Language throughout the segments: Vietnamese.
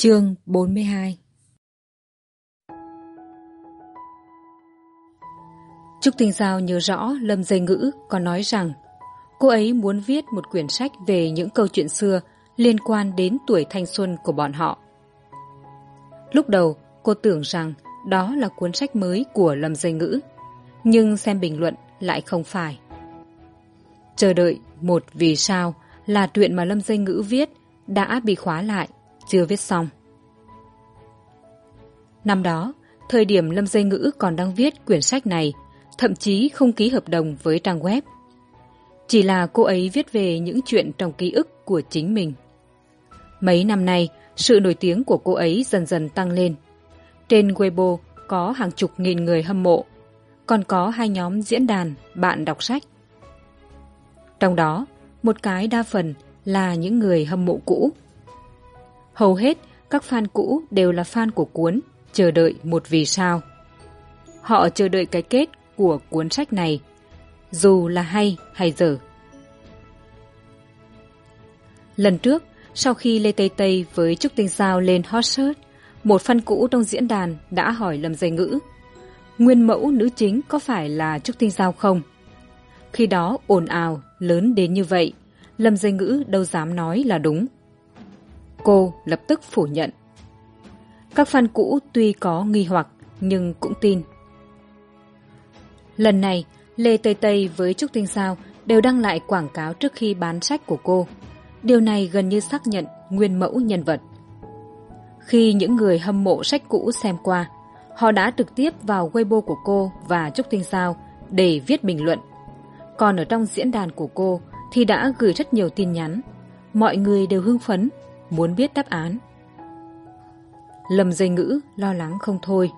Chương bốn mươi hai Trúc Tinh Giao nhớ rõ Lâm Dây Ngữ có nói rằng cô ấy muốn viết một quyển sách về những câu chuyện xưa liên quan đến tuổi thanh xuân của bọn họ. Lúc đầu cô tưởng rằng đó là cuốn sách mới của Lâm Dây Ngữ, nhưng xem bình luận lại không phải. Chờ đợi một vì sao là chuyện mà Lâm Dây Ngữ viết đã bị khóa lại, chưa viết xong. Năm đó, thời điểm Lâm Dây Ngữ còn đang viết quyển sách này, thậm chí không ký hợp đồng với trang web. Chỉ là cô ấy viết về những chuyện trong ký ức của chính mình. Mấy năm nay, sự nổi tiếng của cô ấy dần dần tăng lên. Trên Weibo có hàng chục nghìn người hâm mộ, còn có hai nhóm diễn đàn bạn đọc sách. Trong đó, một cái đa phần là những người hâm mộ cũ. Hầu hết các fan cũ đều là fan của cuốn chờ đợi một vì sao. Họ chờ đợi cái kết của cuốn sách này, dù là hay hay dở. Lần trước, sau khi Lê Tây Tây với Trúc Tinh Giao lên hot search, một fan cũ trong diễn đàn đã hỏi Lâm Dây Ngữ Nguyên mẫu nữ chính có phải là Trúc Tinh Giao không? Khi đó ồn ào, lớn đến như vậy, Lâm Dây Ngữ đâu dám nói là đúng. Cô lập tức phủ nhận. Các fan cũ tuy có nghi hoặc nhưng cũng tin. Lần này, Lê Tây Tây với Trúc Tinh Sao đều đăng lại quảng cáo trước khi bán sách của cô. Điều này gần như xác nhận nguyên mẫu nhân vật. Khi những người hâm mộ sách cũ xem qua, họ đã trực tiếp vào Weibo của cô và Trúc Tinh Sao để viết bình luận. Còn ở trong diễn đàn của cô thì đã gửi rất nhiều tin nhắn. Mọi người đều hưng phấn, muốn biết đáp án. Lâm dây ngữ lo lắng không thôi.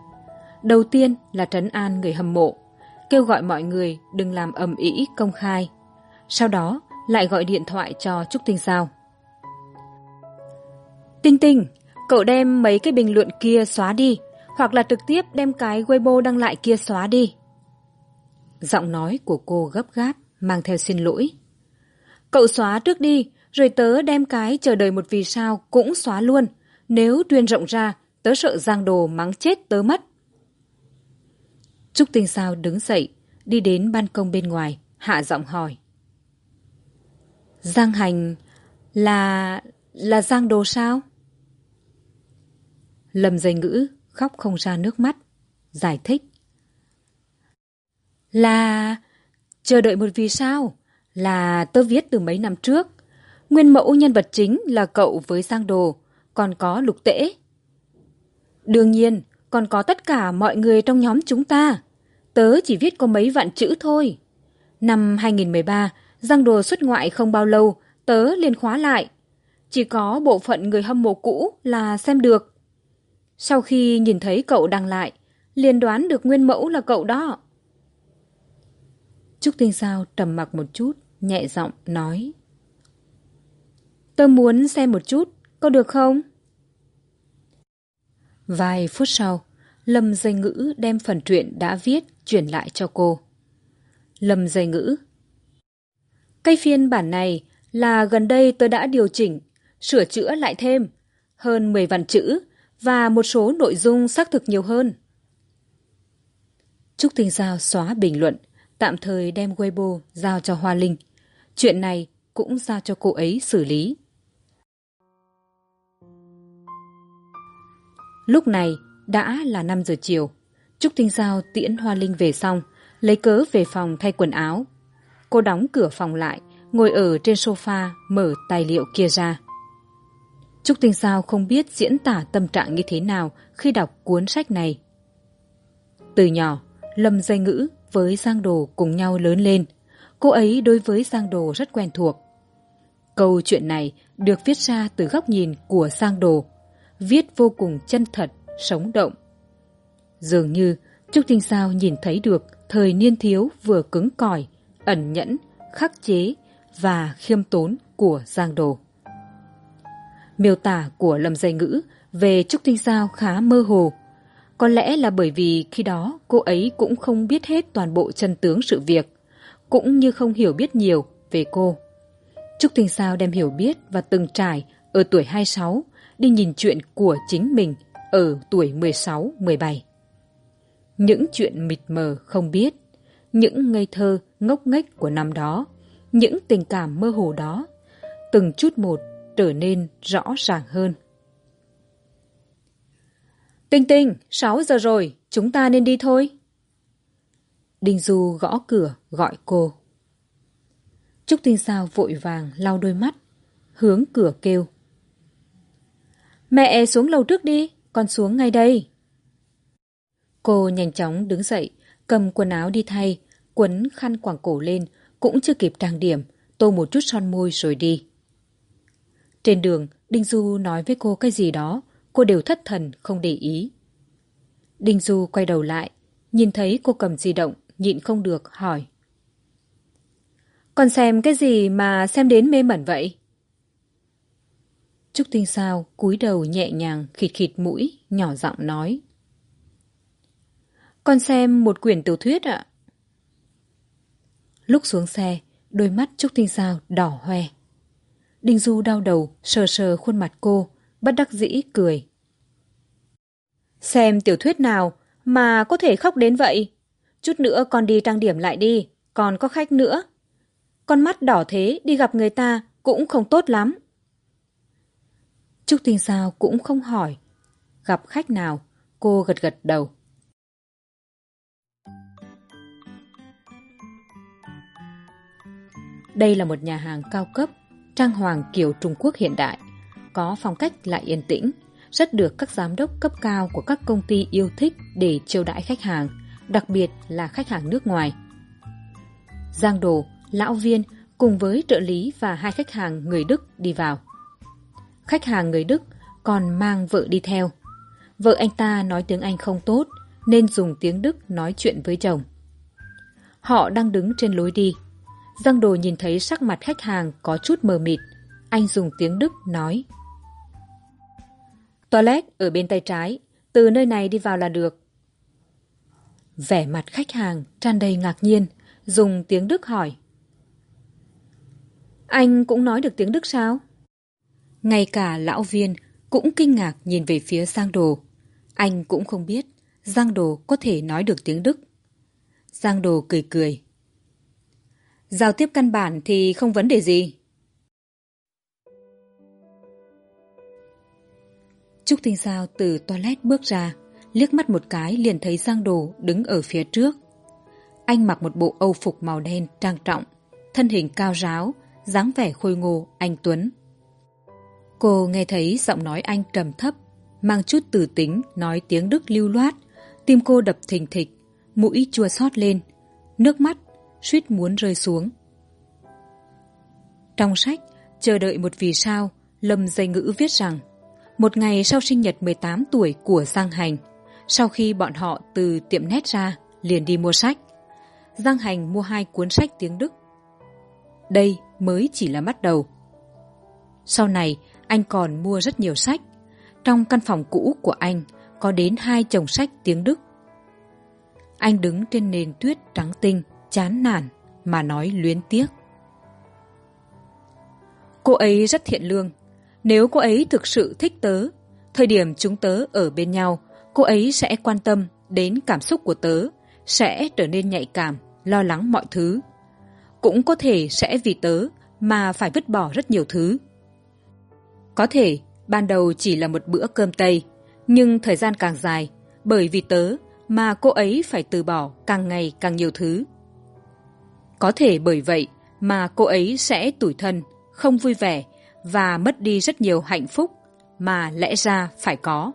Đầu tiên là trấn an người hâm mộ, kêu gọi mọi người đừng làm ầm ĩ công khai. Sau đó lại gọi điện thoại cho Trúc Tinh Sao. Tinh Tinh, cậu đem mấy cái bình luận kia xóa đi, hoặc là trực tiếp đem cái Weibo đăng lại kia xóa đi. Giọng nói của cô gấp gáp, mang theo xin lỗi. Cậu xóa trước đi, rồi tớ đem cái chờ đợi một vì sao cũng xóa luôn. Nếu tuyên rộng ra, tớ sợ giang đồ mắng chết tớ mất. Trúc Tinh Sao đứng dậy, đi đến ban công bên ngoài, hạ giọng hỏi. Giang hành là... là giang đồ sao? lầm dây ngữ khóc không ra nước mắt, giải thích. Là... chờ đợi một vì sao? Là tớ viết từ mấy năm trước. Nguyên mẫu nhân vật chính là cậu với Giang Đồ, còn có Lục Tễ. Đương nhiên, còn có tất cả mọi người trong nhóm chúng ta. Tớ chỉ viết có mấy vạn chữ thôi. Năm 2013, Giang Đồ xuất ngoại không bao lâu, tớ liền khóa lại. Chỉ có bộ phận người hâm mộ cũ là xem được. Sau khi nhìn thấy cậu đăng lại, liền đoán được nguyên mẫu là cậu đó. Trúc Tinh Sao trầm mặc một chút, nhẹ giọng nói. Tôi muốn xem một chút, có được không? Vài phút sau, Lâm Dây Ngữ đem phần truyện đã viết chuyển lại cho cô. Lâm Dây Ngữ Cây phiên bản này là gần đây tôi đã điều chỉnh, sửa chữa lại thêm, hơn 10 vạn chữ và một số nội dung xác thực nhiều hơn. Trúc Tinh Giao xóa bình luận, tạm thời đem Weibo giao cho Hoa Linh. Chuyện này cũng giao cho cô ấy xử lý. Lúc này đã là năm giờ chiều. Trúc Tinh Giao tiễn Hoa Linh về xong, lấy cớ về phòng thay quần áo. Cô đóng cửa phòng lại, ngồi ở trên sofa mở tài liệu kia ra. Trúc Tinh Giao không biết diễn tả tâm trạng như thế nào khi đọc cuốn sách này. Từ nhỏ, Lâm Dây Ngữ với Giang Đồ cùng nhau lớn lên. Cô ấy đối với Giang Đồ rất quen thuộc. Câu chuyện này được viết ra từ góc nhìn của Giang Đồ, viết vô cùng chân thật, sống động. Dường như Trúc Tinh Sao nhìn thấy được thời niên thiếu vừa cứng cỏi, ẩn nhẫn, khắc chế và khiêm tốn của Giang Đồ. Miêu tả của Lâm Dây Ngữ về Trúc Tinh Sao khá mơ hồ. Có lẽ là bởi vì khi đó cô ấy cũng không biết hết toàn bộ chân tướng sự việc, cũng như không hiểu biết nhiều về cô. Trúc Tinh Sao đem hiểu biết và từng trải ở tuổi hai sáu đi nhìn chuyện của chính mình ở tuổi mười sáu, mười bảy. Những chuyện mịt mờ không biết, những ngây thơ ngốc nghếch của năm đó, những tình cảm mơ hồ đó, từng chút một trở nên rõ ràng hơn. Tinh tinh, sáu giờ rồi, chúng ta nên đi thôi. Đinh du gõ cửa, gọi cô. Trúc tinh sao vội vàng lau đôi mắt, hướng cửa kêu mẹ xuống lầu trước đi, con xuống ngay đây. Cô nhanh chóng đứng dậy, cầm quần áo đi thay, quấn khăn quàng cổ lên, cũng chưa kịp trang điểm, tô một chút son môi rồi đi. Trên đường, đinh du nói với cô cái gì đó, cô đều thất thần, không để ý. Đinh du quay đầu lại, nhìn thấy cô cầm di động, nhịn không được, hỏi. Còn xem cái gì mà xem đến mê mẩn vậy? Trúc tinh sao cúi đầu nhẹ nhàng, khịt khịt mũi, nhỏ giọng nói. Con xem một quyển tiểu thuyết ạ. Lúc xuống xe, đôi mắt trúc tinh sao đỏ hoe. Đinh du đau đầu, sờ sờ khuôn mặt cô, bất đắc dĩ cười. Xem tiểu thuyết nào mà có thể khóc đến vậy? Chút nữa con đi trang điểm lại đi, còn có khách nữa. Con mắt đỏ thế, đi gặp người ta cũng không tốt lắm trúc tinh sao cũng không hỏi. Gặp khách nào, cô gật gật đầu. Đây là một nhà hàng cao cấp, trang hoàng kiểu trung quốc hiện đại, có phong cách lại yên tĩnh, rất được các giám đốc cấp cao của các công ty yêu thích để chiêu đãi khách hàng, đặc biệt là khách hàng nước ngoài. Giang đồ, lão viên cùng với trợ lý và hai khách hàng người đức đi vào khách hàng người đức còn mang vợ đi theo. Vợ anh ta nói tiếng anh không tốt, nên dùng tiếng đức nói chuyện với chồng. Họ đang đứng trên lối đi. Giang đồ nhìn thấy sắc mặt khách hàng có chút mờ mịt. Anh dùng tiếng đức nói, toilet ở bên tay trái, từ nơi này đi vào là được. Vẻ mặt khách hàng tràn đầy ngạc nhiên, dùng tiếng đức hỏi, anh cũng nói được tiếng đức sao? Ngay cả lão viên cũng kinh ngạc nhìn về phía giang đồ. Anh cũng không biết giang đồ có thể nói được tiếng đức. Giang đồ cười cười. Giao tiếp căn bản thì không vấn đề gì. Trúc tinh giao từ toilet bước ra, liếc mắt một cái liền thấy giang đồ đứng ở phía trước. Anh mặc một bộ âu phục màu đen trang trọng, thân hình cao ráo, dáng vẻ khôi ngô, anh tuấn cô nghe thấy giọng nói anh trầm thấp, mang chút từ tính, nói tiếng đức lưu loát. Tim cô đập thình thịch, mũi chua xót lên, nước mắt suýt muốn rơi xuống. Trong sách, chờ đợi một vì sao, lâm dây ngữ viết rằng, một ngày sau sinh nhật tám tuổi của giang hành, sau khi bọn họ từ tiệm nét ra, liền đi mua sách. Giang hành mua hai cuốn sách tiếng đức. Đây mới chỉ là bắt đầu. Sau này anh còn mua rất nhiều sách. Trong căn phòng cũ của anh, có đến hai chồng sách tiếng đức. Anh đứng trên nền tuyết trắng tinh, chán nản, mà nói luyến tiếc. Cô ấy rất thiện lương. Nếu cô ấy thực sự thích tớ, thời điểm chúng tớ ở bên nhau, cô ấy sẽ quan tâm đến cảm xúc của tớ, sẽ trở nên nhạy cảm, lo lắng mọi thứ. Cũng có thể sẽ vì tớ mà phải vứt bỏ rất nhiều thứ có thể, ban đầu chỉ là một bữa cơm tây, nhưng thời gian càng dài, bởi vì tớ mà cô ấy phải từ bỏ càng ngày càng nhiều thứ. Có thể bởi vậy mà cô ấy sẽ tủi thân, không vui vẻ và mất đi rất nhiều hạnh phúc mà lẽ ra phải có.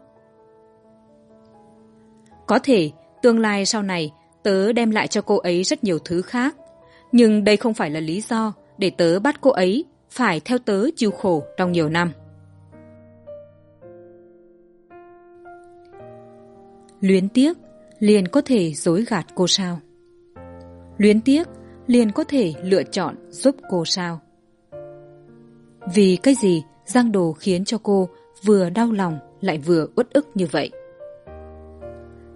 Có thể tương lai sau này tớ đem lại cho cô ấy rất nhiều thứ khác, nhưng đây không phải là lý do để tớ bắt cô ấy phải theo tớ chịu khổ trong nhiều năm. Luyến tiếc, liền có thể dối gạt cô sao. Luyến tiếc, liền có thể lựa chọn giúp cô sao. Vì cái gì giang đồ khiến cho cô vừa đau lòng lại vừa uất ức như vậy?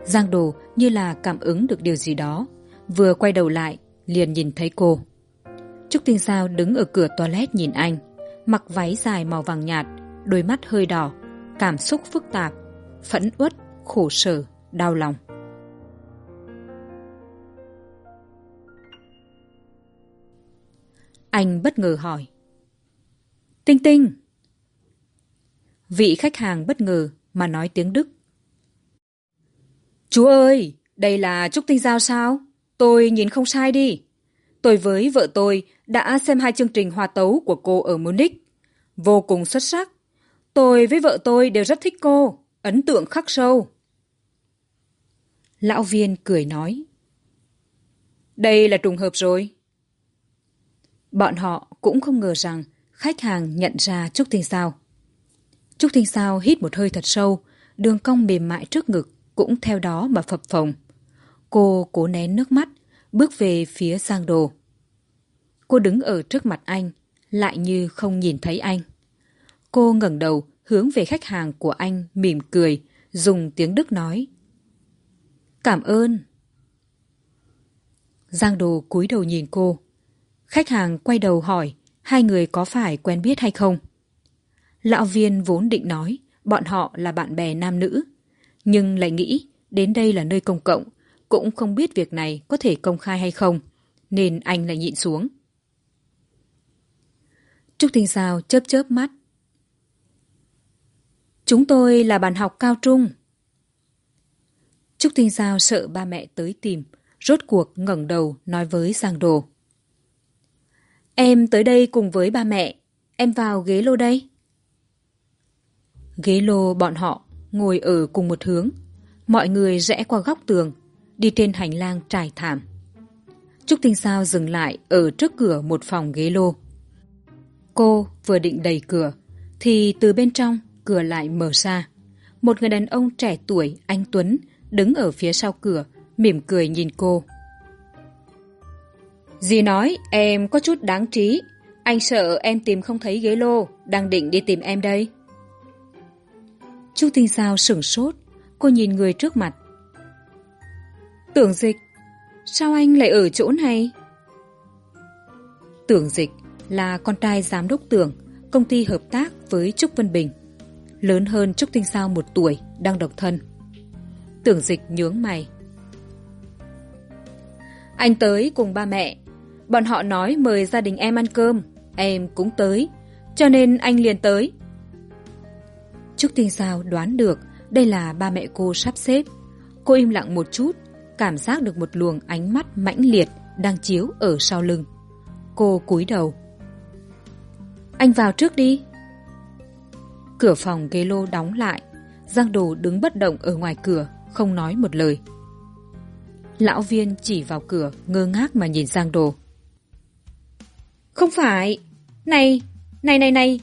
Giang đồ như là cảm ứng được điều gì đó, vừa quay đầu lại liền nhìn thấy cô. Trúc tinh sao đứng ở cửa toilet nhìn anh, mặc váy dài màu vàng nhạt, đôi mắt hơi đỏ, cảm xúc phức tạp, phẫn uất khổ sở, đau lòng. Anh bất ngờ hỏi, tinh tinh. Vị khách hàng bất ngờ mà nói tiếng đức, chú ơi, đây là trúc tinh giao sao? Tôi nhìn không sai đi. Tôi với vợ tôi đã xem hai chương trình hòa tấu của cô ở munich. Vô cùng xuất sắc. Tôi với vợ tôi đều rất thích cô, ấn tượng khắc sâu lão viên cười nói. Đây là trùng hợp rồi. Bọn họ cũng không ngờ rằng khách hàng nhận ra trúc thiên sao. Trúc thiên sao hít một hơi thật sâu, đường cong mềm mại trước ngực cũng theo đó mà phập phồng. Cô cố nén nước mắt, bước về phía giang đồ. Cô đứng ở trước mặt anh, lại như không nhìn thấy anh. Cô ngẩng đầu hướng về khách hàng của anh mỉm cười, dùng tiếng đức nói cảm ơn. Giang đồ cúi đầu nhìn cô. Khách hàng quay đầu hỏi, hai người có phải quen biết hay không? Lão viên vốn định nói, bọn họ là bạn bè nam nữ. Nhưng lại nghĩ, đến đây là nơi công cộng, cũng không biết việc này có thể công khai hay không, nên anh lại nhịn xuống. Trúc tinh sao chớp chớp mắt. Chúng tôi là bạn học cao trung trúc tinh Giao sợ ba mẹ tới tìm, rốt cuộc ngẩng đầu nói với giang đồ. Em tới đây cùng với ba mẹ, em vào ghế lô đây. Ghế lô bọn họ ngồi ở cùng một hướng, mọi người rẽ qua góc tường, đi trên hành lang trải thảm. Trúc tinh sao dừng lại ở trước cửa một phòng ghế lô. Cô vừa định đẩy cửa, thì từ bên trong cửa lại mở ra. Một người đàn ông trẻ tuổi, anh tuấn đứng ở phía sau cửa, mỉm cười nhìn cô. Dì nói, em có chút đáng trí. Anh sợ em tìm không thấy ghế lô, đang định đi tìm em đây. Chu tinh sao sửng sốt, cô nhìn người trước mặt. Tưởng dịch, sao anh lại ở chỗ này? Tưởng dịch là con trai giám đốc tưởng, công ty hợp tác với trúc vân bình. Lớn hơn trúc tinh sao một tuổi, đang độc thân tưởng dịch nhướng mày. Anh tới cùng ba mẹ. Bọn họ nói mời gia đình em ăn cơm. Em cũng tới, cho nên anh liền tới. Trúc tinh sao đoán được, đây là ba mẹ cô sắp xếp. Cô im lặng một chút, cảm giác được một luồng ánh mắt mãnh liệt đang chiếu ở sau lưng. Cô cúi đầu. Anh vào trước đi. Cửa phòng ghế lô đóng lại, giang đồ đứng bất động ở ngoài cửa không nói một lời. Lão viên chỉ vào cửa ngơ ngác mà nhìn giang đồ. Không phải. Này này này này.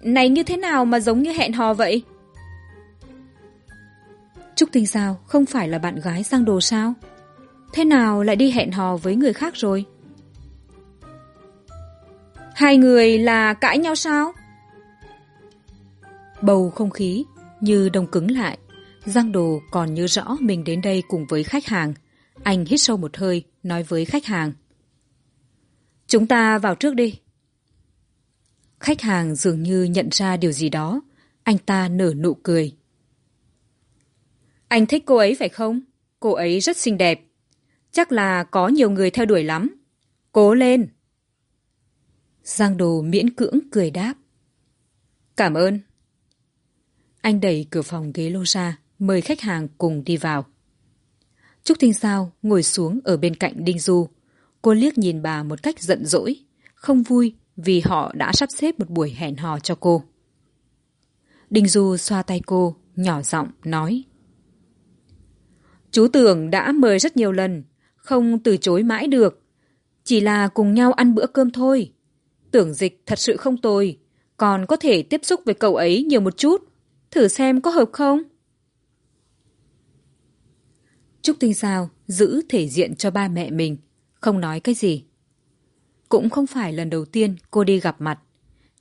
Này như thế nào mà giống như hẹn hò vậy? Trúc tinh sao không phải là bạn gái giang đồ sao? Thế nào lại đi hẹn hò với người khác rồi? Hai người là cãi nhau sao? Bầu không khí như đông cứng lại giang đồ còn nhớ rõ mình đến đây cùng với khách hàng. Anh hít sâu một hơi, nói với khách hàng. Chúng ta vào trước đi. Khách hàng dường như nhận ra điều gì đó. Anh ta nở nụ cười. Anh thích cô ấy phải không? Cô ấy rất xinh đẹp. Chắc là có nhiều người theo đuổi lắm. Cố lên. Giang đồ miễn cưỡng cười đáp. Cảm ơn. Anh đẩy cửa phòng ghế lô ra mời khách hàng cùng đi vào. Trúc thinh sao ngồi xuống ở bên cạnh đinh du. Cô liếc nhìn bà một cách giận dỗi, không vui vì họ đã sắp xếp một buổi hẹn hò cho cô. Đinh du xoa tay cô, nhỏ giọng nói, chú tưởng đã mời rất nhiều lần, không từ chối mãi được. Chỉ là cùng nhau ăn bữa cơm thôi. Tưởng dịch thật sự không tồi, còn có thể tiếp xúc với cậu ấy nhiều một chút. Thử xem có hợp không? Trúc tinh sao giữ thể diện cho ba mẹ mình, không nói cái gì. Cũng không phải lần đầu tiên cô đi gặp mặt,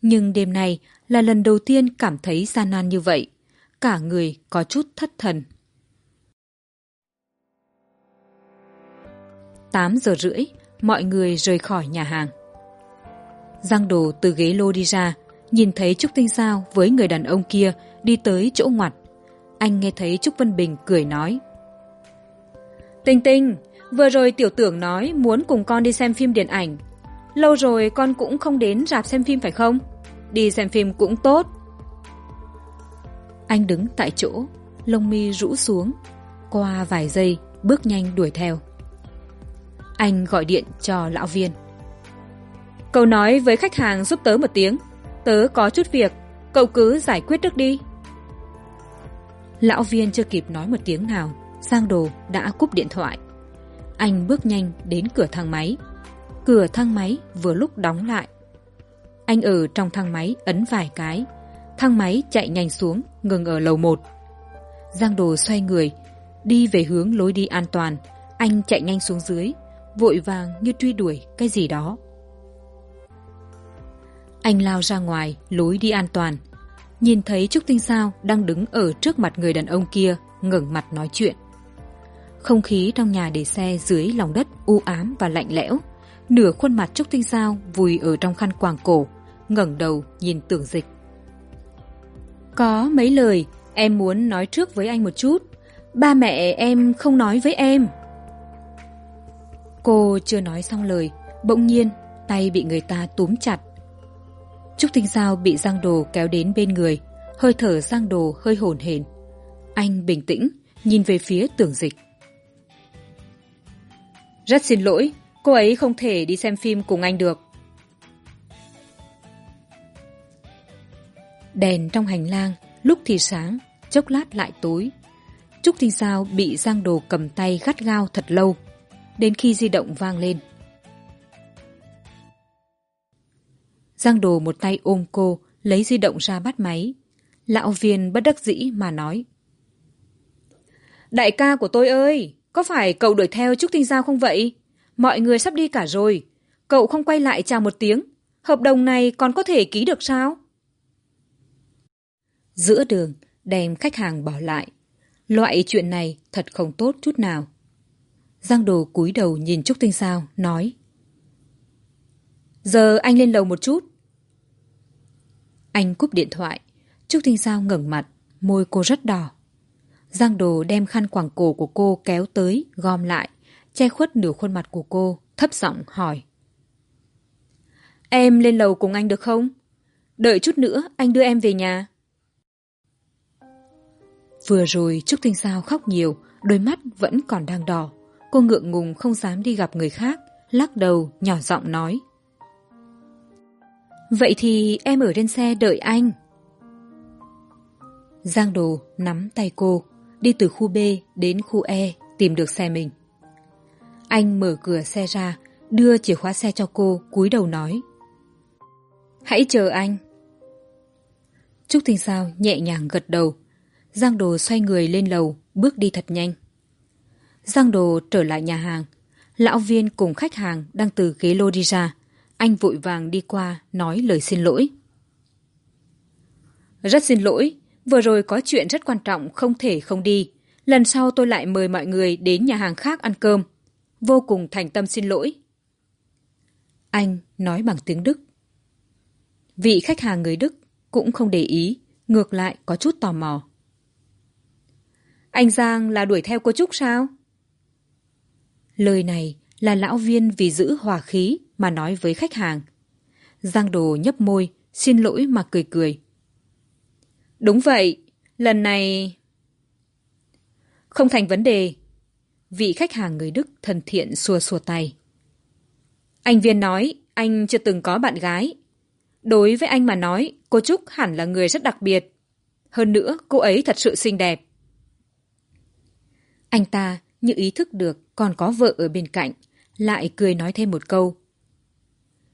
nhưng đêm nay là lần đầu tiên cảm thấy gian nan như vậy, cả người có chút thất thần. Tám giờ rưỡi, mọi người rời khỏi nhà hàng. Giang đồ từ ghế lô đi ra, nhìn thấy trúc tinh giao với người đàn ông kia đi tới chỗ ngoặt. Anh nghe thấy trúc vân bình cười nói tinh tinh vừa rồi tiểu tưởng nói muốn cùng con đi xem phim điện ảnh. Lâu rồi con cũng không đến rạp xem phim phải không? Đi xem phim cũng tốt. Anh đứng tại chỗ lông mi rũ xuống qua vài giây bước nhanh đuổi theo. Anh gọi điện cho lão viên. Cậu nói với khách hàng giúp tớ một tiếng tớ có chút việc cậu cứ giải quyết trước đi. Lão viên chưa kịp nói một tiếng nào giang đồ đã cúp điện thoại. Anh bước nhanh đến cửa thang máy. Cửa thang máy vừa lúc đóng lại. Anh ở trong thang máy ấn vài cái. Thang máy chạy nhanh xuống, ngừng ở lầu một. Giang đồ xoay người, đi về hướng lối đi an toàn. Anh chạy nhanh xuống dưới, vội vàng như truy đuổi cái gì đó. Anh lao ra ngoài, lối đi an toàn. Nhìn thấy trúc tinh sao đang đứng ở trước mặt người đàn ông kia, ngẩng mặt nói chuyện không khí trong nhà để xe dưới lòng đất u ám và lạnh lẽo. Nửa khuôn mặt trúc tinh sao vùi ở trong khăn quàng cổ ngẩng đầu nhìn tưởng dịch. Có mấy lời em muốn nói trước với anh một chút. Ba mẹ em không nói với em. Cô chưa nói xong lời bỗng nhiên tay bị người ta túm chặt. Trúc tinh giao bị giang đồ kéo đến bên người hơi thở giang đồ hơi hồn hển. Anh bình tĩnh nhìn về phía tưởng dịch rất xin lỗi, cô ấy không thể đi xem phim cùng anh được. Đèn trong hành lang, lúc thì sáng, chốc lát lại tối. Trúc Thanh sao bị giang đồ cầm tay gắt gao thật lâu, đến khi di động vang lên. Giang đồ một tay ôm cô, lấy di động ra bắt máy. Lão viên bất đắc dĩ mà nói, đại ca của tôi ơi có phải cậu đuổi theo trúc tinh giao không vậy? Mọi người sắp đi cả rồi. Cậu không quay lại chào một tiếng. Hợp đồng này còn có thể ký được sao? Giữa đường, đem khách hàng bỏ lại. Loại chuyện này thật không tốt chút nào. Giang đồ cúi đầu nhìn trúc tinh sao nói. Giờ anh lên lầu một chút. Anh cúp điện thoại. Trúc tinh sao ngẩng mặt, môi cô rất đỏ giang đồ đem khăn quàng cổ của cô kéo tới, gom lại, che khuất nửa khuôn mặt của cô, thấp giọng hỏi. Em lên lầu cùng anh được không? Đợi chút nữa, anh đưa em về nhà. Vừa rồi trúc tinh sao khóc nhiều, đôi mắt vẫn còn đang đỏ. Cô ngượng ngùng không dám đi gặp người khác, lắc đầu, nhỏ giọng nói. Vậy thì em ở trên xe đợi anh. Giang đồ nắm tay cô đi từ khu b đến khu e tìm được xe mình. Anh mở cửa xe ra, đưa chìa khóa xe cho cô, cúi đầu nói. Hãy chờ anh. Trúc Thinh sao nhẹ nhàng gật đầu. Giang đồ xoay người lên lầu, bước đi thật nhanh. Giang đồ trở lại nhà hàng. Lão viên cùng khách hàng đang từ ghế lô đi ra. Anh vội vàng đi qua, nói lời xin lỗi. Rất xin lỗi vừa rồi có chuyện rất quan trọng không thể không đi. Lần sau tôi lại mời mọi người đến nhà hàng khác ăn cơm. Vô cùng thành tâm xin lỗi. Anh nói bằng tiếng đức. Vị khách hàng người đức cũng không để ý, ngược lại có chút tò mò. Anh giang là đuổi theo cô trúc sao? Lời này là lão viên vì giữ hòa khí mà nói với khách hàng. Giang đồ nhấp môi, xin lỗi mà cười cười đúng vậy, lần này không thành vấn đề. Vị khách hàng người đức thân thiện xua xua tay. Anh viên nói, anh chưa từng có bạn gái. Đối với anh mà nói, cô trúc hẳn là người rất đặc biệt. Hơn nữa, cô ấy thật sự xinh đẹp. Anh ta, như ý thức được còn có vợ ở bên cạnh, lại cười nói thêm một câu.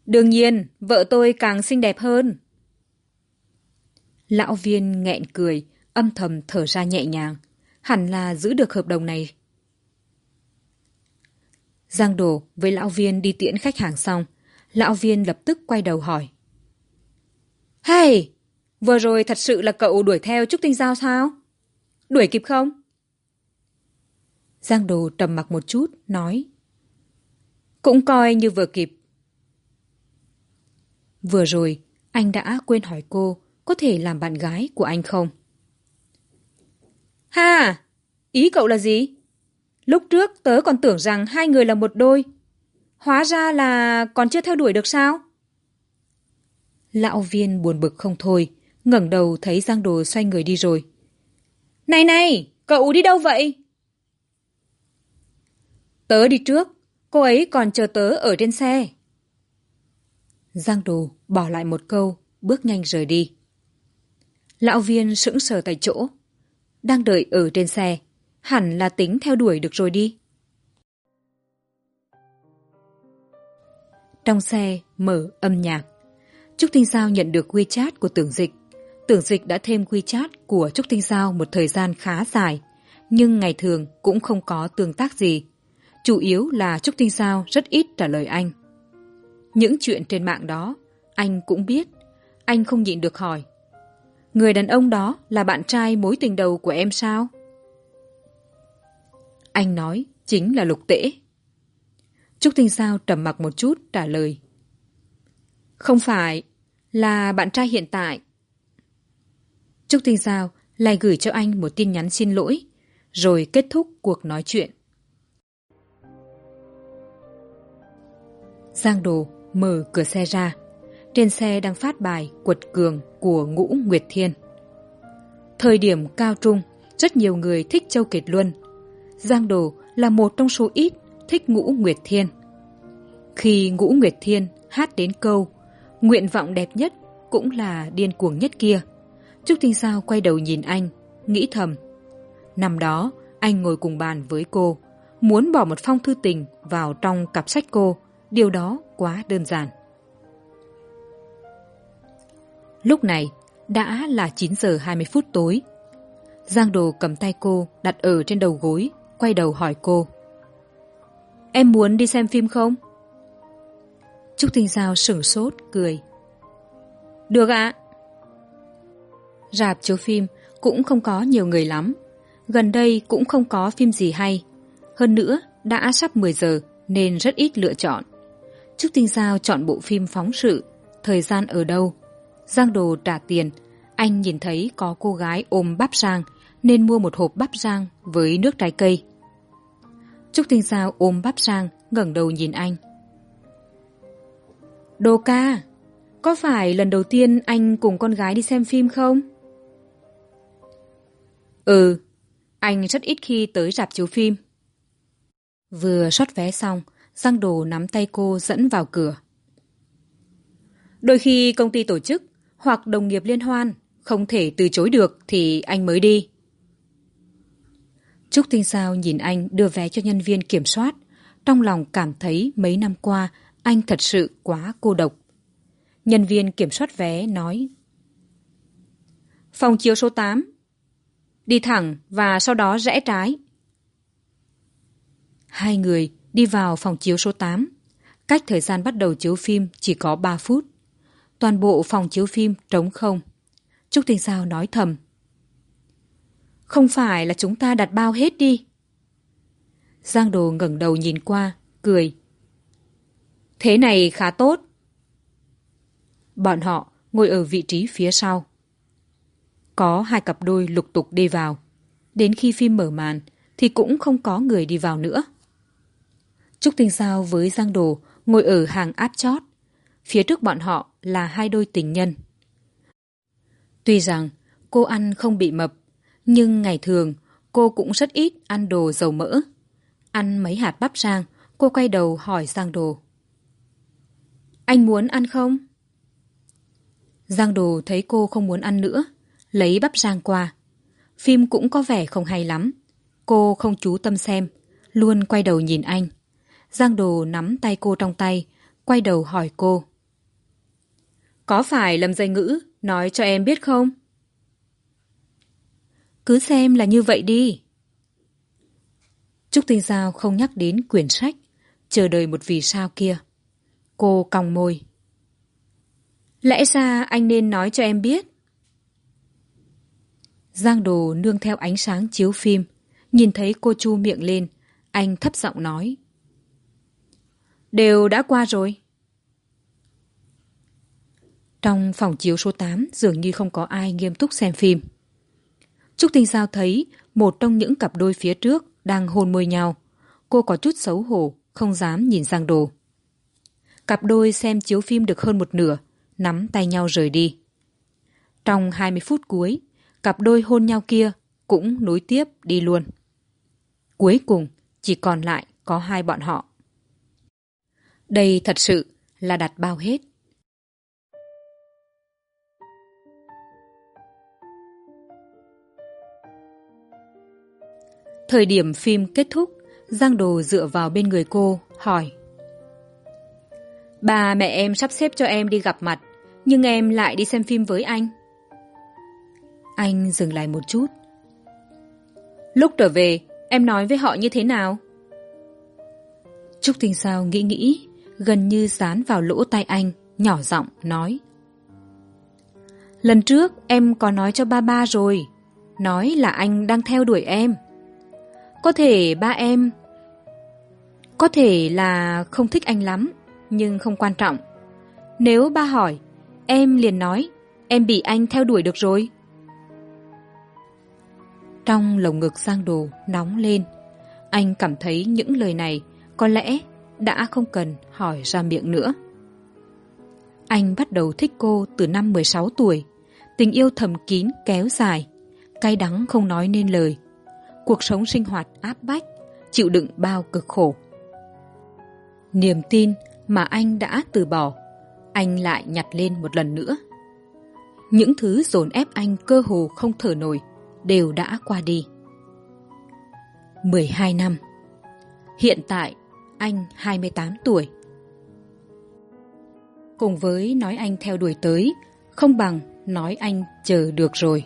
Đương nhiên, vợ tôi càng xinh đẹp hơn lão viên nghẹn cười, âm thầm thở ra nhẹ nhàng. Hẳn là giữ được hợp đồng này. Giang đồ với lão viên đi tiễn khách hàng xong, lão viên lập tức quay đầu hỏi. Hey, vừa rồi thật sự là cậu đuổi theo trúc tinh giao sao? Đuổi kịp không? Giang đồ trầm mặc một chút, nói. Cũng coi như vừa kịp. Vừa rồi, anh đã quên hỏi cô có thể làm bạn gái của anh không? Ha, ý cậu là gì? Lúc trước tớ còn tưởng rằng hai người là một đôi. Hóa ra là còn chưa theo đuổi được sao? Lão viên buồn bực không thôi, ngẩng đầu thấy giang đồ xoay người đi rồi. Này này, cậu đi đâu vậy? Tớ đi trước, cô ấy còn chờ tớ ở trên xe. Giang đồ bỏ lại một câu, bước nhanh rời đi lão viên sững sờ tại chỗ. Đang đợi ở trên xe, hẳn là tính theo đuổi được rồi đi. Trong xe mở âm nhạc. Trúc tinh giao nhận được wechat của tưởng dịch. Tưởng dịch đã thêm wechat của trúc tinh giao một thời gian khá dài, nhưng ngày thường cũng không có tương tác gì. Chủ yếu là trúc tinh giao rất ít trả lời anh. Những chuyện trên mạng đó, anh cũng biết. Anh không nhịn được hỏi người đàn ông đó là bạn trai mối tình đầu của em sao? Anh nói, chính là lục tễ. Trúc tinh sao trầm mặc một chút, trả lời. Không phải, là bạn trai hiện tại. Trúc tinh sao lại gửi cho anh một tin nhắn xin lỗi, rồi kết thúc cuộc nói chuyện. Giang đồ mở cửa xe ra trên xe đang phát bài quật cường của ngũ nguyệt thiên. Thời điểm cao trung, rất nhiều người thích châu kiệt luân. Giang đồ là một trong số ít thích ngũ nguyệt thiên. Khi ngũ nguyệt thiên hát đến câu nguyện vọng đẹp nhất cũng là điên cuồng nhất kia trúc tinh sao quay đầu nhìn anh, nghĩ thầm, năm đó, anh ngồi cùng bàn với cô, muốn bỏ một phong thư tình vào trong cặp sách cô, điều đó quá đơn giản lúc này, đã là chín giờ hai mươi phút tối. Giang đồ cầm tay cô đặt ở trên đầu gối, quay đầu hỏi cô. Em muốn đi xem phim không? Trúc tinh giao sửng sốt, cười. Được ạ. Rạp chiếu phim cũng không có nhiều người lắm. Gần đây cũng không có phim gì hay. Hơn nữa, đã sắp mười giờ nên rất ít lựa chọn. Trúc tinh giao chọn bộ phim phóng sự, thời gian ở đâu? Giang đồ trả tiền. Anh nhìn thấy có cô gái ôm bắp rang nên mua một hộp bắp rang với nước trái cây. Trúc tinh giao ôm bắp rang ngẩng đầu nhìn anh. Đồ ca, có phải lần đầu tiên anh cùng con gái đi xem phim không? Ừ anh rất ít khi tới rạp chiếu phim. Vừa xót vé xong, giang đồ nắm tay cô dẫn vào cửa. Đôi khi công ty tổ chức hoặc đồng nghiệp liên hoan, không thể từ chối được thì anh mới đi. Trúc tinh sao nhìn anh đưa vé cho nhân viên kiểm soát, trong lòng cảm thấy mấy năm qua anh thật sự quá cô độc. Nhân viên kiểm soát vé nói, phòng chiếu số tám, đi thẳng và sau đó rẽ trái. Hai người đi vào phòng chiếu số tám. Cách thời gian bắt đầu chiếu phim chỉ có ba phút toàn bộ phòng chiếu phim trống không. Trúc tinh sao nói thầm. Không phải là chúng ta đặt bao hết đi. Giang đồ ngẩng đầu nhìn qua, cười. Thế này khá tốt. Bọn họ ngồi ở vị trí phía sau. Có hai cặp đôi lục tục đi vào. Đến khi phim mở màn thì cũng không có người đi vào nữa. Trúc tinh sao với giang đồ ngồi ở hàng áp chót phía trước bọn họ là hai đôi tình nhân. Tuy rằng cô ăn không bị mập, nhưng ngày thường cô cũng rất ít ăn đồ dầu mỡ. Ăn mấy hạt bắp rang, cô quay đầu hỏi giang đồ. Anh muốn ăn không? Giang đồ thấy cô không muốn ăn nữa, lấy bắp rang qua. Phim cũng có vẻ không hay lắm. Cô không chú tâm xem, luôn quay đầu nhìn anh. Giang đồ nắm tay cô trong tay, quay đầu hỏi cô có phải lâm dây ngữ nói cho em biết không? Cứ xem là như vậy đi. Trúc tinh giao không nhắc đến quyển sách, chờ đợi một vì sao kia. Cô còng môi. Lẽ ra anh nên nói cho em biết. Giang đồ nương theo ánh sáng chiếu phim, nhìn thấy cô chu miệng lên, anh thấp giọng nói. Đều đã qua rồi trong phòng chiếu số tám, dường như không có ai nghiêm túc xem phim. Trúc tinh giao thấy một trong những cặp đôi phía trước đang hôn môi nhau. Cô có chút xấu hổ, không dám nhìn giang đồ. Cặp đôi xem chiếu phim được hơn một nửa, nắm tay nhau rời đi. Trong hai mươi phút cuối, cặp đôi hôn nhau kia cũng nối tiếp đi luôn. Cuối cùng, chỉ còn lại có hai bọn họ. Đây thật sự là đặt bao hết. Thời điểm phim kết thúc, giang đồ dựa vào bên người cô, hỏi. Bà mẹ em sắp xếp cho em đi gặp mặt, nhưng em lại đi xem phim với anh. Anh dừng lại một chút. Lúc trở về, em nói với họ như thế nào? Trúc tinh sao nghĩ nghĩ, gần như dán vào lỗ tai anh, nhỏ giọng nói. Lần trước em có nói cho ba ba rồi, nói là anh đang theo đuổi em có thể ba em. Có thể là không thích anh lắm, nhưng không quan trọng. Nếu ba hỏi, em liền nói, em bị anh theo đuổi được rồi. Trong lồng ngực giang đồ nóng lên, anh cảm thấy những lời này có lẽ đã không cần hỏi ra miệng nữa. Anh bắt đầu thích cô từ năm mười sáu tuổi, tình yêu thầm kín kéo dài, cay đắng không nói nên lời cuộc sống sinh hoạt áp bách, chịu đựng bao cực khổ. Niềm tin mà anh đã từ bỏ, anh lại nhặt lên một lần nữa. Những thứ dồn ép anh cơ hồ không thở nổi, đều đã qua đi. Mười hai năm. Hiện tại, anh hai mươi tám tuổi. Cùng với nói anh theo đuổi tới, không bằng nói anh chờ được rồi.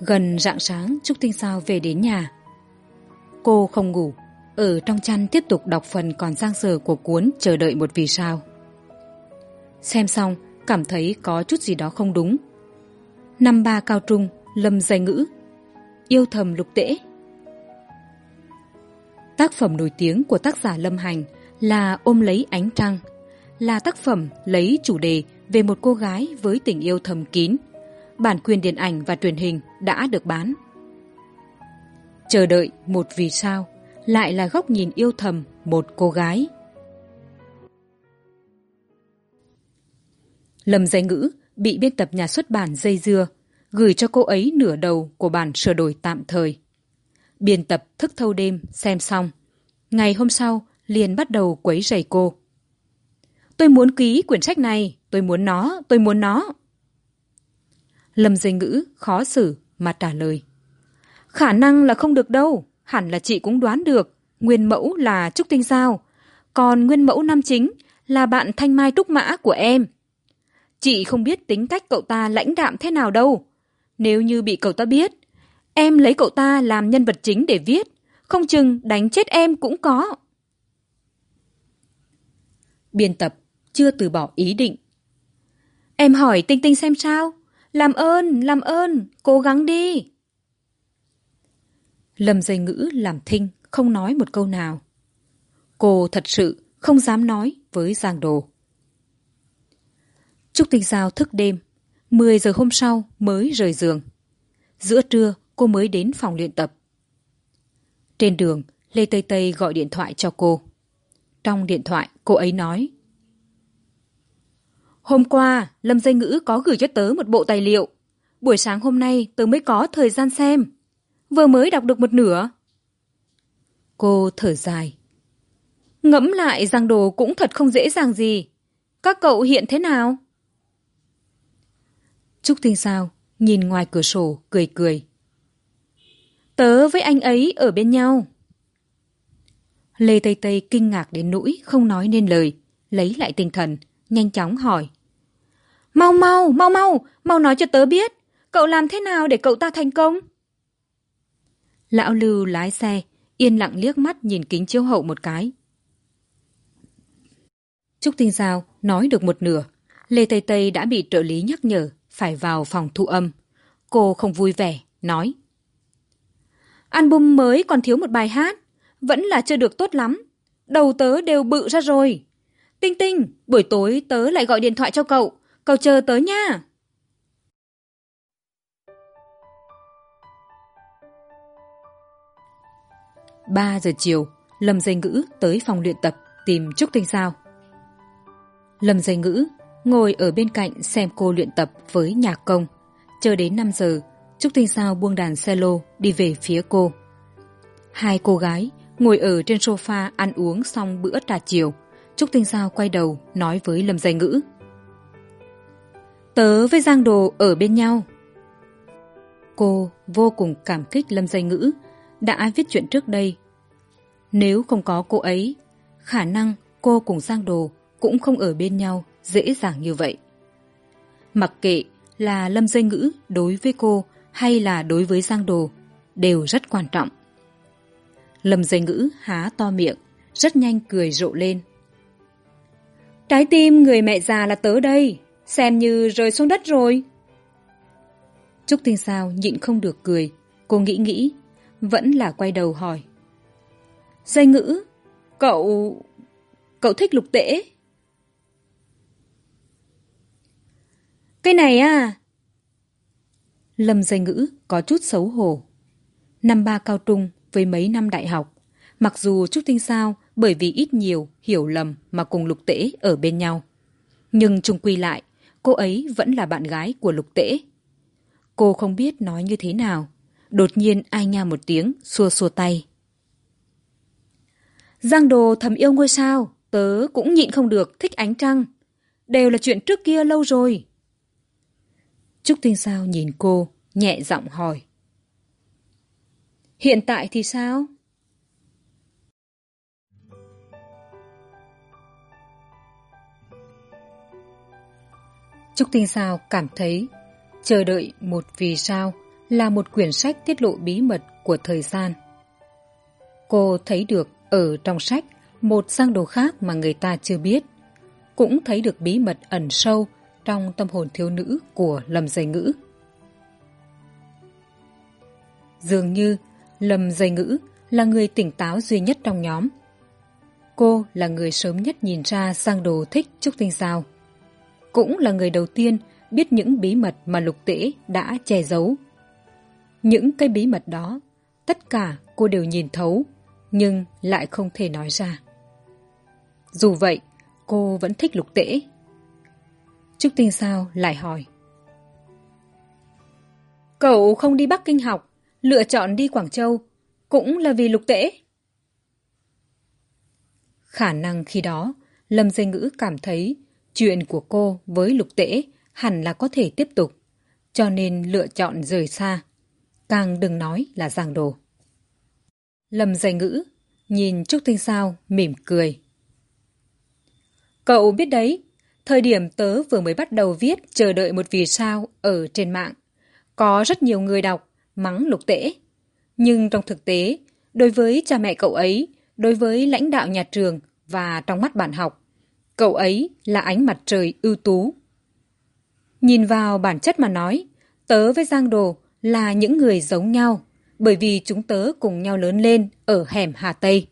Gần rạng sáng, trúc tinh sao về đến nhà. Cô không ngủ, ở trong chăn tiếp tục đọc phần còn giang dở của cuốn chờ đợi một vì sao. Xem xong, cảm thấy có chút gì đó không đúng. Năm ba cao trung, lâm dây ngữ, yêu thầm lục tễ. Tác phẩm nổi tiếng của tác giả lâm hành là ôm lấy ánh trăng, là tác phẩm lấy chủ đề về một cô gái với tình yêu thầm kín bản quyền điện ảnh và truyền hình đã được bán. Chờ đợi một vì sao, lại là góc nhìn yêu thầm một cô gái. Lâm dây ngữ bị biên tập nhà xuất bản dây dưa, gửi cho cô ấy nửa đầu của bản sửa đổi tạm thời. Biên tập thức thâu đêm xem xong. Ngày hôm sau, liền bắt đầu quấy rầy cô. Tôi muốn ký quyển sách này, tôi muốn nó, tôi muốn nó lâm dây ngữ khó xử mà trả lời. Khả năng là không được đâu, hẳn là chị cũng đoán được, nguyên mẫu là trúc tinh sao? Còn nguyên mẫu nam chính là bạn thanh mai trúc mã của em. Chị không biết tính cách cậu ta lãnh đạm thế nào đâu. Nếu như bị cậu ta biết, em lấy cậu ta làm nhân vật chính để viết, không chừng đánh chết em cũng có. Biên tập chưa từ bỏ ý định. Em hỏi tinh tinh xem sao? Làm ơn làm ơn, cố gắng đi. Lâm dây ngữ làm thinh, không nói một câu nào. Cô thật sự không dám nói với giang đồ. Trúc tinh giao thức đêm, mười giờ hôm sau mới rời giường. Giữa trưa, cô mới đến phòng luyện tập. Trên đường, lê tây tây gọi điện thoại cho cô. Trong điện thoại, cô ấy nói hôm qua, lâm dây ngữ có gửi cho tớ một bộ tài liệu. Buổi sáng hôm nay, tớ mới có thời gian xem. Vừa mới đọc được một nửa. Cô thở dài. Ngẫm lại giang đồ cũng thật không dễ dàng gì. Các cậu hiện thế nào? Trúc tinh sao nhìn ngoài cửa sổ, cười cười. Tớ với anh ấy ở bên nhau. Lê tây tây kinh ngạc đến nỗi không nói nên lời, lấy lại tinh thần, nhanh chóng hỏi mau mau mau mau. Mau nói cho tớ biết cậu làm thế nào để cậu ta thành công? Lão lưu lái xe yên lặng liếc mắt nhìn kính chiếu hậu một cái. Trúc tinh giao nói được một nửa. Lê tây tây đã bị trợ lý nhắc nhở phải vào phòng thu âm. Cô không vui vẻ nói. Album mới còn thiếu một bài hát vẫn là chưa được tốt lắm. Đầu tớ đều bự ra rồi. Tinh tinh buổi tối tớ lại gọi điện thoại cho cậu cậu chờ tớ nha. Ba giờ chiều, lâm dây ngữ tới phòng luyện tập tìm trúc tinh sao. Lâm dây ngữ ngồi ở bên cạnh xem cô luyện tập với nhạc công. Chờ đến năm giờ, trúc tinh sao buông đàn cello đi về phía cô. Hai cô gái ngồi ở trên sofa ăn uống xong bữa trà chiều. Trúc tinh sao quay đầu nói với lâm dây ngữ tớ với giang đồ ở bên nhau. Cô vô cùng cảm kích lâm dây ngữ, đã viết chuyện trước đây. Nếu không có cô ấy, khả năng cô cùng giang đồ cũng không ở bên nhau dễ dàng như vậy. Mặc kệ là lâm dây ngữ đối với cô hay là đối với giang đồ, đều rất quan trọng. Lâm dây ngữ há to miệng, rất nhanh cười rộ lên. Trái tim người mẹ già là tớ đây xem như rơi xuống đất rồi. Trúc tinh sao nhịn không được cười. Cô nghĩ nghĩ, vẫn là quay đầu hỏi. Dây ngữ, cậu cậu thích lục tễ. Cái này à? Lâm dây ngữ có chút xấu hổ. Năm ba cao trung với mấy năm đại học, mặc dù trúc tinh sao bởi vì ít nhiều hiểu lầm mà cùng lục tễ ở bên nhau. Nhưng trung quy lại cô ấy vẫn là bạn gái của lục tễ. Cô không biết nói như thế nào. Đột nhiên ai nha một tiếng, xua xua tay. Giang đồ thầm yêu ngôi sao, tớ cũng nhịn không được, thích ánh trăng. Đều là chuyện trước kia lâu rồi. Trúc tinh sao nhìn cô, nhẹ giọng hỏi. Hiện tại thì sao? Trúc tinh sao cảm thấy chờ đợi một vì sao là một quyển sách tiết lộ bí mật của thời gian. Cô thấy được ở trong sách một giang đồ khác mà người ta chưa biết, cũng thấy được bí mật ẩn sâu trong tâm hồn thiếu nữ của lâm dây ngữ. Dường như lâm dây ngữ là người tỉnh táo duy nhất trong nhóm. Cô là người sớm nhất nhìn ra giang đồ thích trúc tinh sao cũng là người đầu tiên biết những bí mật mà lục tễ đã che giấu. Những cái bí mật đó, tất cả cô đều nhìn thấu, nhưng lại không thể nói ra. Dù vậy, cô vẫn thích lục tễ. Trúc tinh sao lại hỏi. Cậu không đi bắc kinh học, lựa chọn đi quảng châu, cũng là vì lục tễ? Khả năng khi đó, lâm dây ngữ cảm thấy chuyện của cô với lục tễ hẳn là có thể tiếp tục, cho nên lựa chọn rời xa. Càng đừng nói là giảng đồ. Lâm dày ngữ nhìn trúc tinh sao mỉm cười. Cậu biết đấy, thời điểm tớ vừa mới bắt đầu viết chờ đợi một vì sao ở trên mạng, có rất nhiều người đọc mắng lục tễ. Nhưng trong thực tế, đối với cha mẹ cậu ấy, đối với lãnh đạo nhà trường và trong mắt bạn học cậu ấy là ánh mặt trời ưu tú. Nhìn vào bản chất mà nói, tớ với giang đồ là những người giống nhau, bởi vì chúng tớ cùng nhau lớn lên ở hẻm hà tây.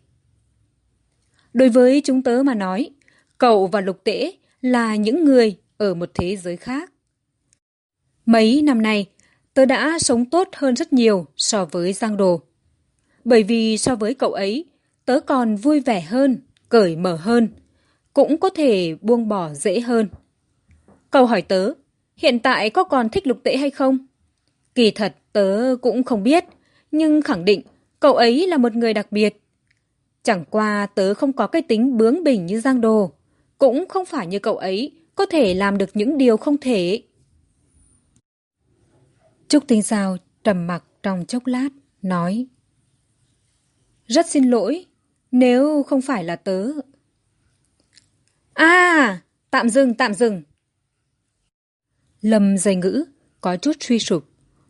Đối với chúng tớ mà nói, cậu và lục tễ là những người ở một thế giới khác. Mấy năm nay, tớ đã sống tốt hơn rất nhiều so với giang đồ. Bởi vì so với cậu ấy, tớ còn vui vẻ hơn, cởi mở hơn cũng có thể buông bỏ dễ hơn. Câu hỏi tớ, hiện tại có còn thích lục tễ hay không? Kỳ thật, tớ cũng không biết, nhưng khẳng định cậu ấy là một người đặc biệt. Chẳng qua tớ không có cái tính bướng bỉnh như giang đồ, cũng không phải như cậu ấy có thể làm được những điều không thể. Trúc tinh sao trầm mặc trong chốc lát, nói, rất xin lỗi, nếu không phải là tớ à tạm dừng tạm dừng. Lâm dây ngữ có chút suy sụp.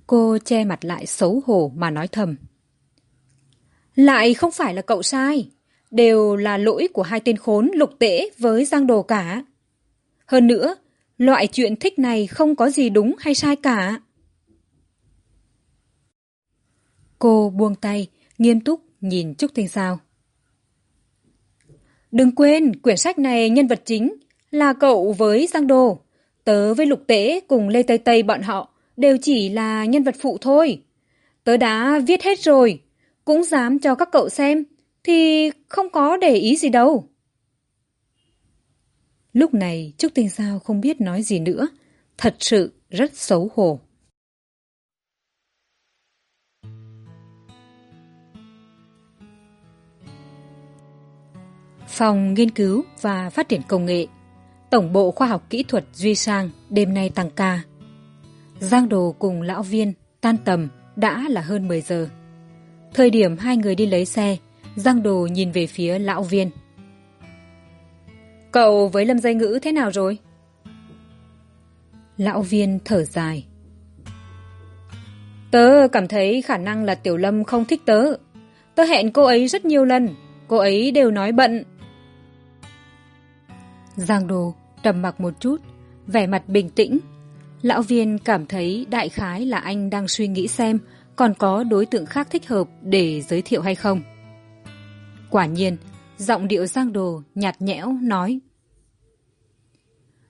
Cô che mặt lại xấu hổ mà nói thầm. Lại không phải là cậu sai. Đều là lỗi của hai tên khốn lục tễ với giang đồ cả. Hơn nữa, loại chuyện thích này không có gì đúng hay sai cả. Cô buông tay, nghiêm túc nhìn trúc tinh sao đừng quên quyển sách này nhân vật chính là cậu với giang đồ tớ với lục tễ cùng lê tây tây bọn họ đều chỉ là nhân vật phụ thôi. Tớ đã viết hết rồi. Cũng dám cho các cậu xem thì không có để ý gì đâu. Lúc này trúc tinh sao không biết nói gì nữa. Thật sự rất xấu hổ. Phòng nghiên cứu và phát triển công nghệ, tổng bộ khoa học kỹ thuật duy sang đêm nay tăng ca. Giang đồ cùng lão viên tan tầm đã là hơn mười giờ. Thời điểm hai người đi lấy xe, giang đồ nhìn về phía lão viên. Cậu với lâm dây ngữ thế nào rồi? Lão viên thở dài. Tớ cảm thấy khả năng là tiểu lâm không thích tớ. Tớ hẹn cô ấy rất nhiều lần, cô ấy đều nói bận giang đồ trầm mặc một chút, vẻ mặt bình tĩnh. Lão viên cảm thấy đại khái là anh đang suy nghĩ xem còn có đối tượng khác thích hợp để giới thiệu hay không. Quả nhiên, giọng điệu giang đồ nhạt nhẽo nói,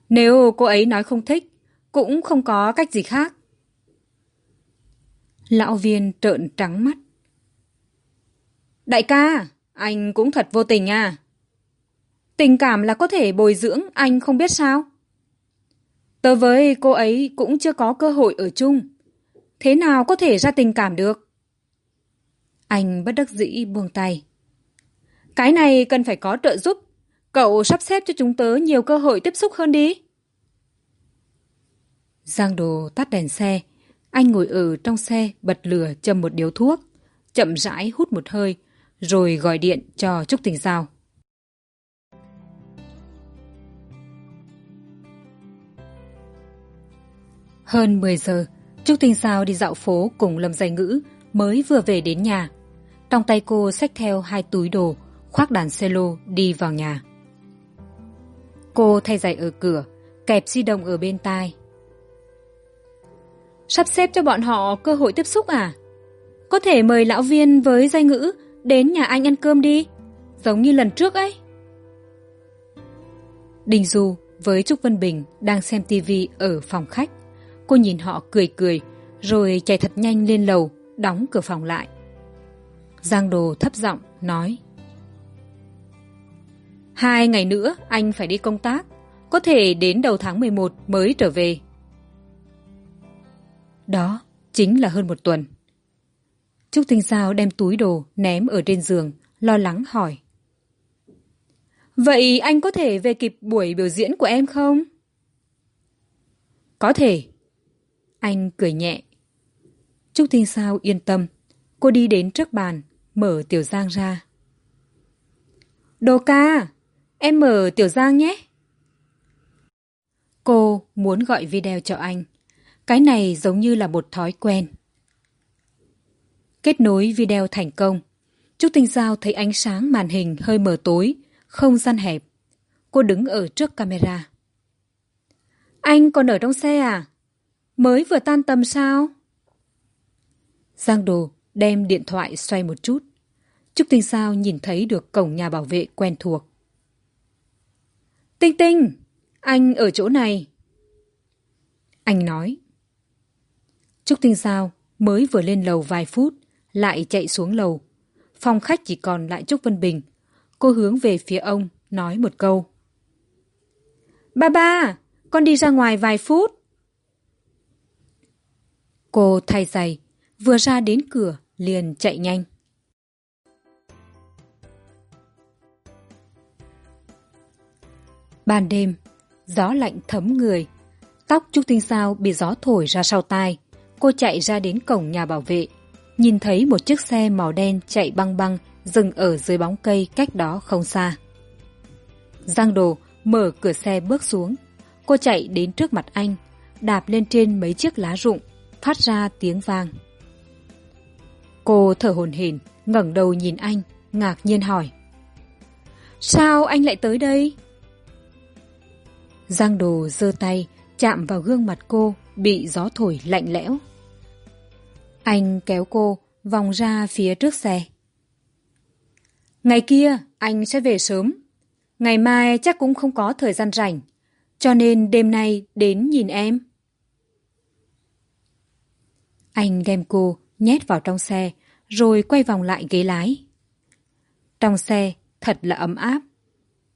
nếu cô ấy nói không thích, cũng không có cách gì khác. Lão viên trợn trắng mắt. Đại ca, anh cũng thật vô tình à? Tình cảm là có thể bồi dưỡng, anh không biết sao? Tớ với cô ấy cũng chưa có cơ hội ở chung. Thế nào có thể ra tình cảm được? Anh bất đắc dĩ buông tay. Cái này cần phải có trợ giúp. Cậu sắp xếp cho chúng tớ nhiều cơ hội tiếp xúc hơn đi. Giang đồ tắt đèn xe. Anh ngồi ở trong xe, bật lửa châm một điếu thuốc. Chậm rãi hút một hơi, rồi gọi điện cho trúc tình giao. Hơn mười giờ, trúc tinh sao đi dạo phố cùng lâm Giai ngữ mới vừa về đến nhà. Trong tay cô xách theo hai túi đồ, khoác đàn cello đi vào nhà. Cô thay giày ở cửa, kẹp di động ở bên tai. Sắp xếp cho bọn họ cơ hội tiếp xúc à? Có thể mời lão viên với Giai ngữ đến nhà anh ăn cơm đi, giống như lần trước ấy. Đình du với trúc vân bình đang xem tv ở phòng khách cô nhìn họ cười cười, rồi chạy thật nhanh lên lầu, đóng cửa phòng lại. Giang đồ thấp giọng nói, hai ngày nữa anh phải đi công tác, có thể đến đầu tháng mười một mới trở về. Đó chính là hơn một tuần. Trúc tinh sao đem túi đồ ném ở trên giường, lo lắng hỏi, vậy anh có thể về kịp buổi biểu diễn của em không? Có thể anh cười nhẹ. Trúc thiên sao yên tâm. Cô đi đến trước bàn, mở tiểu giang ra. Đồ ca, em mở tiểu giang nhé. Cô muốn gọi video cho anh. Cái này giống như là một thói quen. Kết nối video thành công. Trúc tinh giao thấy ánh sáng màn hình hơi mờ tối, không gian hẹp. Cô đứng ở trước camera. Anh còn ở trong xe à? Mới vừa tan tầm sao? Giang đồ đem điện thoại xoay một chút. Trúc tinh sao nhìn thấy được cổng nhà bảo vệ quen thuộc. Tinh tinh anh ở chỗ này. Anh nói. Trúc tinh sao mới vừa lên lầu vài phút lại chạy xuống lầu. Phòng khách chỉ còn lại trúc vân bình. Cô hướng về phía ông nói một câu. Ba ba con đi ra ngoài vài phút cô thay giày, vừa ra đến cửa, liền chạy nhanh. Ban đêm, gió lạnh thấm người, tóc trúc tinh sao bị gió thổi ra sau tai. Cô chạy ra đến cổng nhà bảo vệ, nhìn thấy một chiếc xe màu đen chạy băng băng, dừng ở dưới bóng cây cách đó không xa. Giang đồ mở cửa xe bước xuống. Cô chạy đến trước mặt anh, đạp lên trên mấy chiếc lá rụng phát ra tiếng vang. Cô thở hổn hển, ngẩng đầu nhìn anh, ngạc nhiên hỏi. Sao anh lại tới đây? Giang đồ giơ tay, chạm vào gương mặt cô, bị gió thổi lạnh lẽo. Anh kéo cô, vòng ra phía trước xe. Ngày kia, anh sẽ về sớm. Ngày mai chắc cũng không có thời gian rảnh, cho nên đêm nay đến nhìn em anh đem cô nhét vào trong xe, rồi quay vòng lại ghế lái. Trong xe, thật là ấm áp.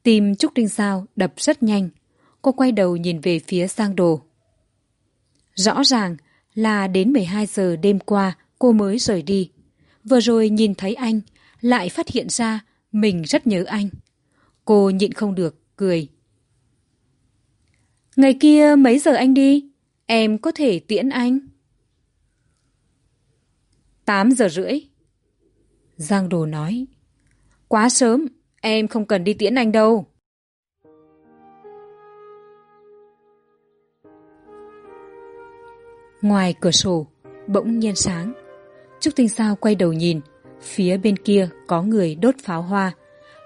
Tim trúc đinh sao đập rất nhanh. Cô quay đầu nhìn về phía sang đồ. Rõ ràng là đến mười hai giờ đêm qua cô mới rời đi. Vừa rồi nhìn thấy anh, lại phát hiện ra mình rất nhớ anh. Cô nhịn không được cười. Ngày kia mấy giờ anh đi? Em có thể tiễn anh tám giờ rưỡi. Giang đồ nói, quá sớm, em không cần đi tiễn anh đâu. Ngoài cửa sổ, bỗng nhiên sáng. Trúc tinh sao quay đầu nhìn, phía bên kia có người đốt pháo hoa,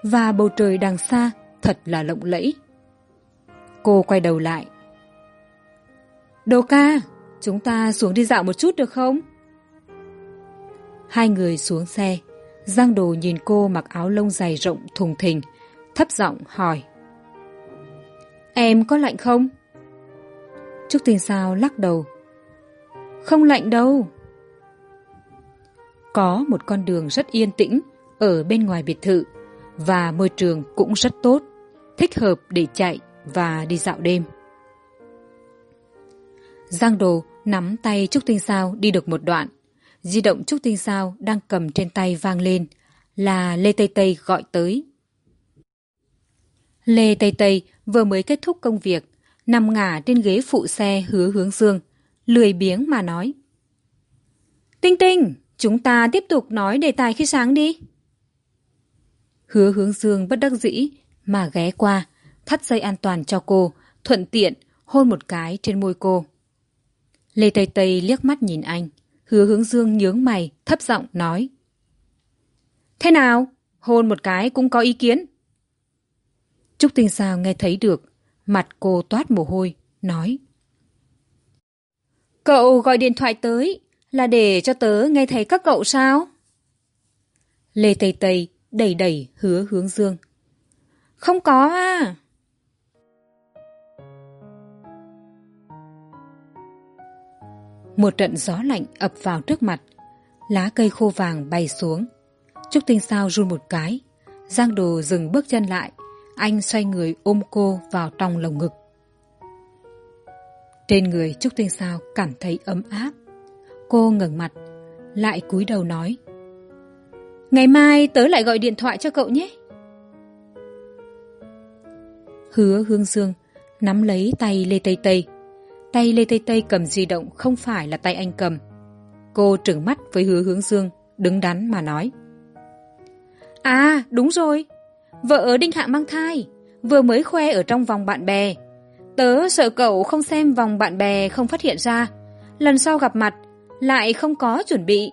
và bầu trời đằng xa thật là lộng lẫy. Cô quay đầu lại, đồ ca, chúng ta xuống đi dạo một chút được không? Hai người xuống xe. Giang đồ nhìn cô mặc áo lông dày rộng, thùng thình, thấp giọng hỏi. Em có lạnh không? Trúc tinh sao lắc đầu. Không lạnh đâu. Có một con đường rất yên tĩnh ở bên ngoài biệt thự và môi trường cũng rất tốt, thích hợp để chạy và đi dạo đêm. Giang đồ nắm tay trúc tinh sao đi được một đoạn di động trúc tinh sao đang cầm trên tay vang lên. Là lê tây tây gọi tới. Lê tây tây vừa mới kết thúc công việc, nằm ngả trên ghế phụ xe hứa hướng dương, lười biếng mà nói. Tinh tinh, chúng ta tiếp tục nói đề tài khi sáng đi. Hứa hướng dương bất đắc dĩ mà ghé qua, thắt dây an toàn cho cô, thuận tiện hôn một cái trên môi cô. Lê tây tây liếc mắt nhìn anh hứa hướng dương nhướng mày, thấp giọng nói. Thế nào? Hôn một cái cũng có ý kiến. Trúc tinh sao nghe thấy được, mặt cô toát mồ hôi, nói. Cậu gọi điện thoại tới, là để cho tớ nghe thấy các cậu sao? Lê tây tây đẩy đẩy hứa hướng dương. Không có à. Một trận gió lạnh ập vào trước mặt. Lá cây khô vàng bay xuống. Trúc tinh sao run một cái. Giang đồ dừng bước chân lại. Anh xoay người ôm cô vào trong lồng ngực. Trên người trúc tinh sao cảm thấy ấm áp. Cô ngẩng mặt, lại cúi đầu nói. Ngày mai tớ lại gọi điện thoại cho cậu nhé. Hứa hương dương nắm lấy tay lê tây tây tay lê tây tây cầm di động không phải là tay anh cầm. Cô trừng mắt với hứa hướng dương, đứng đắn mà nói. À đúng rồi. Vợ ở đinh hạ mang thai, vừa mới khoe ở trong vòng bạn bè. Tớ sợ cậu không xem vòng bạn bè không phát hiện ra. Lần sau gặp mặt, lại không có chuẩn bị.